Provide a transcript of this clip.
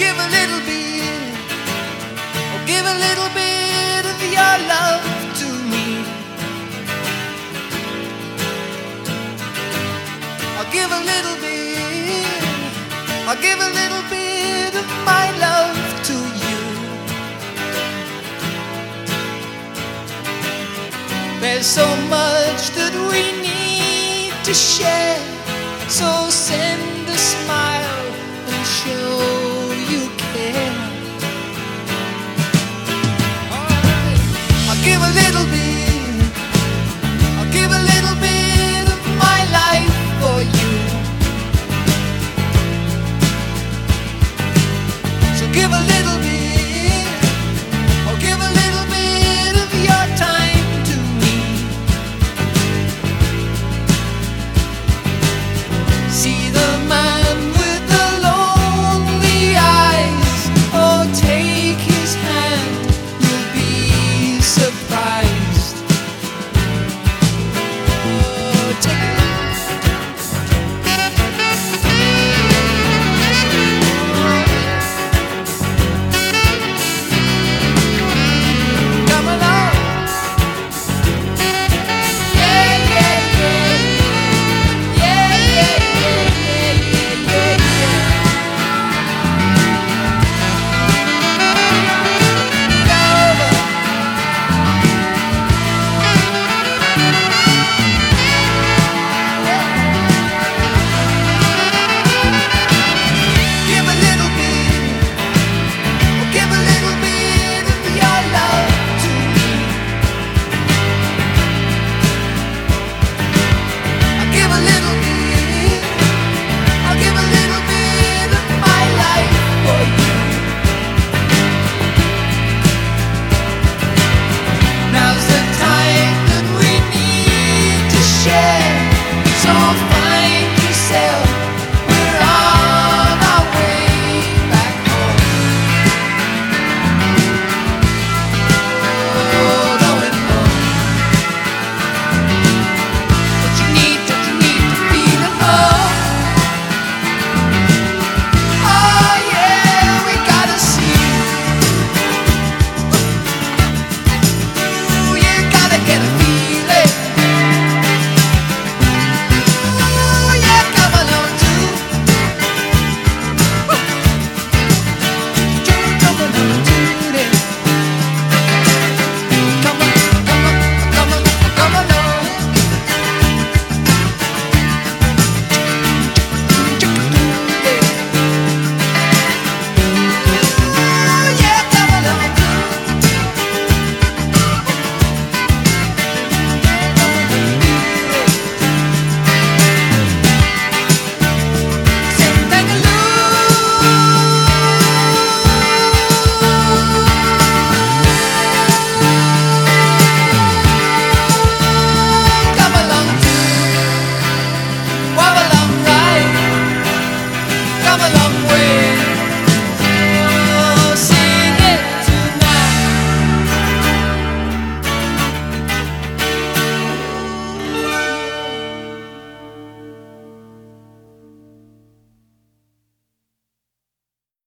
give a little bit, oh, give a little bit of your love to me. I'll give a little bit, I'll give a little bit of my love to you. There's so much that we need to share, so send a smile and show.